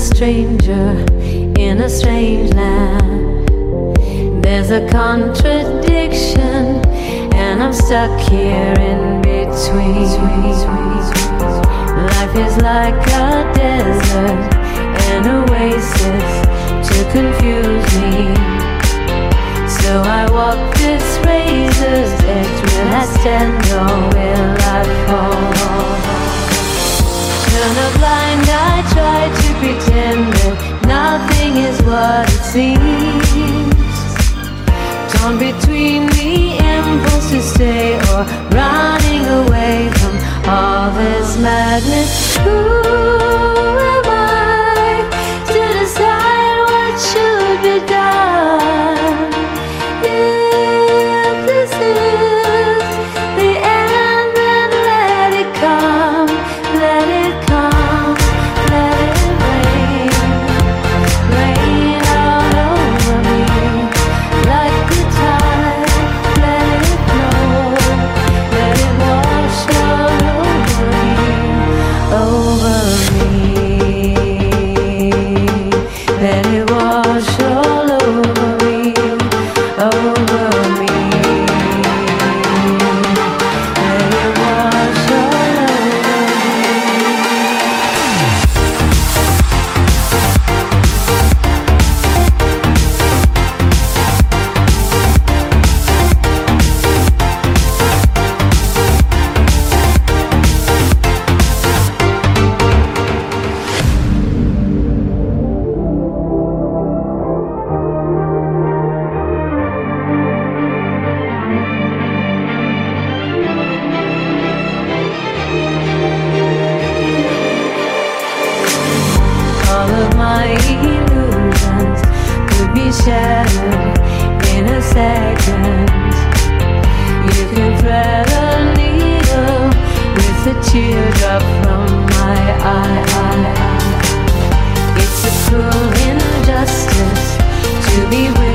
stranger in a strange land. There's a contradiction, and I'm stuck here in between. Life is like a desert, an oasis to confuse me. So I walk this razor's edge. Will I stand or will what it seems. Torn between the impulse to stay or running away from all this madness. Who in a second. You can thread a needle with a from my eye. It's a cruel injustice to be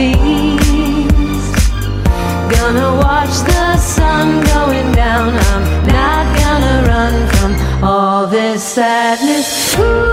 it. Gonna watch the sun going down. I'm not gonna run from all this sadness. Ooh.